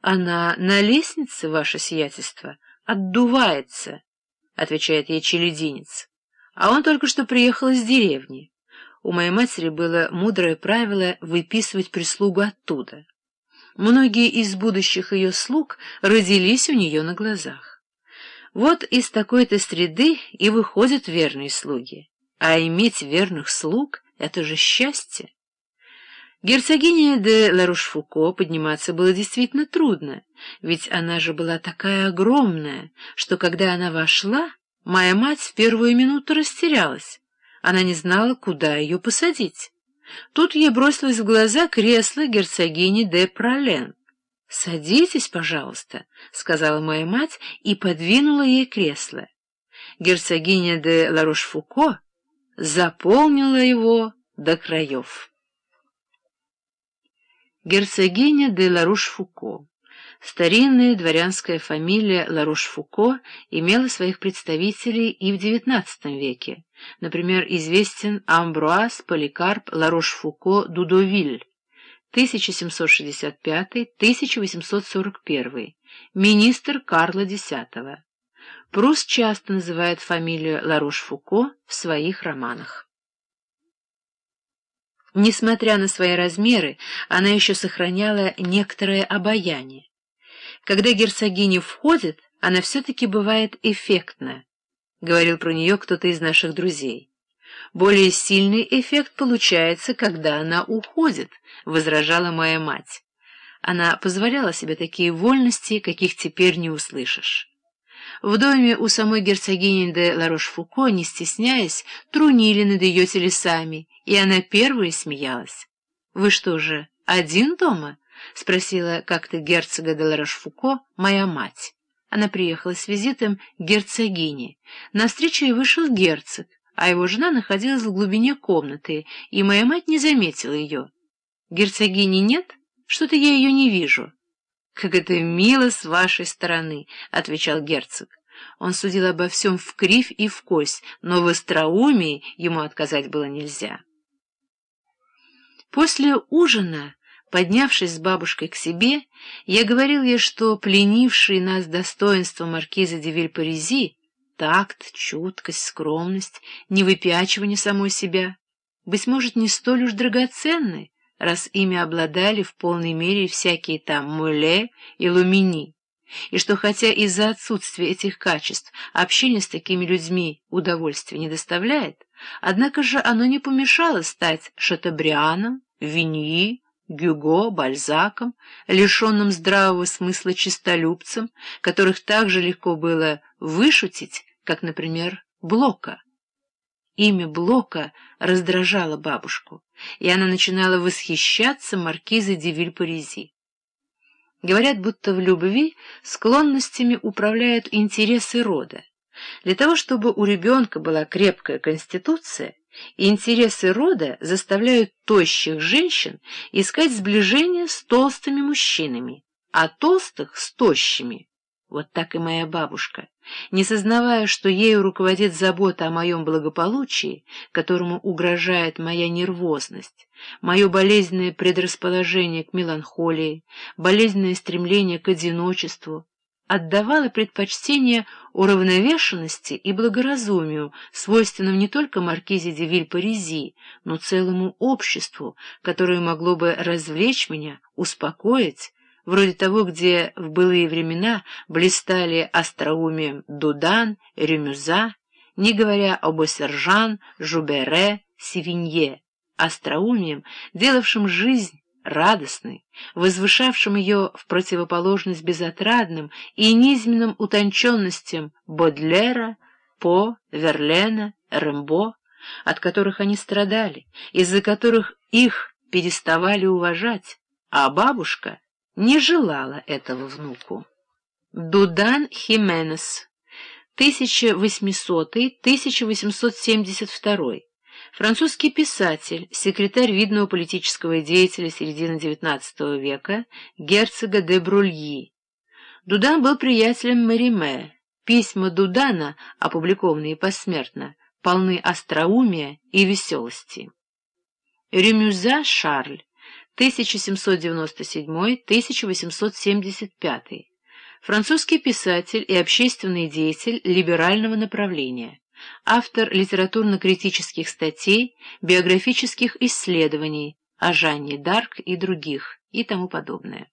Она на лестнице, ваше сиятельство, отдувается, — отвечает ей челединец. А он только что приехал из деревни. У моей матери было мудрое правило выписывать прислугу оттуда. Многие из будущих ее слуг родились у нее на глазах. Вот из такой-то среды и выходят верные слуги. А иметь верных слуг — это же счастье. Герцогине де Ларуш-Фуко подниматься было действительно трудно, ведь она же была такая огромная, что когда она вошла, моя мать в первую минуту растерялась. Она не знала, куда ее посадить. Тут ей бросилось в глаза кресло герцогини де Пролен. «Садитесь, пожалуйста», — сказала моя мать и подвинула ей кресло. Герцогиня де Ларош-Фуко заполнила его до краев. Герцогиня де Ларуш-Фуко. Старинная дворянская фамилия Ларуш-Фуко имела своих представителей и в XIX веке. Например, известен Амбруаз Поликарп Ларуш-Фуко Дудовиль, 1765-1841, министр Карла X. Прус часто называет фамилию Ларуш-Фуко в своих романах. Несмотря на свои размеры, она еще сохраняла некоторое обаяние. Когда герцогиня входит, она все-таки бывает эффектна, — говорил про нее кто-то из наших друзей. Более сильный эффект получается, когда она уходит, — возражала моя мать. Она позволяла себе такие вольности, каких теперь не услышишь. В доме у самой герцогини де Ларош-Фуко, не стесняясь, трунили над ее телесами, и она первая смеялась. — Вы что же, один дома? — спросила как-то герцога де Ларош-Фуко моя мать. Она приехала с визитом к герцогине. На встречу ей вышел герцог, а его жена находилась в глубине комнаты, и моя мать не заметила ее. — Герцогини нет? Что-то я ее не вижу. «Как это мило с вашей стороны», — отвечал герцог. Он судил обо всем в кривь и в кость, но в остроумии ему отказать было нельзя. После ужина, поднявшись с бабушкой к себе, я говорил ей, что пленившие нас достоинства маркиза де Вильпарези, такт, чуткость, скромность, невыпячивание самой себя, быть может, не столь уж драгоценны, раз ими обладали в полной мере всякие там Муле и Лумини, и что хотя из-за отсутствия этих качеств общение с такими людьми удовольствия не доставляет, однако же оно не помешало стать Шатабрианом, Виньи, Гюго, Бальзаком, лишенным здравого смысла чистолюбцем, которых так же легко было вышутить, как, например, Блока. Имя Блока раздражало бабушку, и она начинала восхищаться маркизой де Вильпарези. Говорят, будто в любви склонностями управляют интересы рода. Для того, чтобы у ребенка была крепкая конституция, интересы рода заставляют тощих женщин искать сближение с толстыми мужчинами, а толстых — с тощими. Вот так и моя бабушка, не сознавая, что ею руководит забота о моем благополучии, которому угрожает моя нервозность, мое болезненное предрасположение к меланхолии, болезненное стремление к одиночеству, отдавала предпочтение уравновешенности и благоразумию, свойственным не только маркизе де Виль-Паризи, но целому обществу, которое могло бы развлечь меня, успокоить, вроде того, где в былые времена блистали остроумием Дудан, Рюмюза, не говоря об Осержан, Жубере, Севинье, остроумием, делавшим жизнь радостной, возвышавшим ее в противоположность безотрадным и низменным утонченностям Бодлера, По, Верлена, Рэмбо, от которых они страдали, из-за которых их переставали уважать, а бабушка — не желала этого внуку. Дудан Хименес, 1800-1872, французский писатель, секретарь видного политического деятеля середины XIX века, герцога де Брульи. Дудан был приятелем Мариме. Письма Дудана, опубликованные посмертно, полны остроумия и веселости. Ремюза Шарль 1797-1875, французский писатель и общественный деятель либерального направления, автор литературно-критических статей, биографических исследований о Жанне Дарк и других и тому подобное.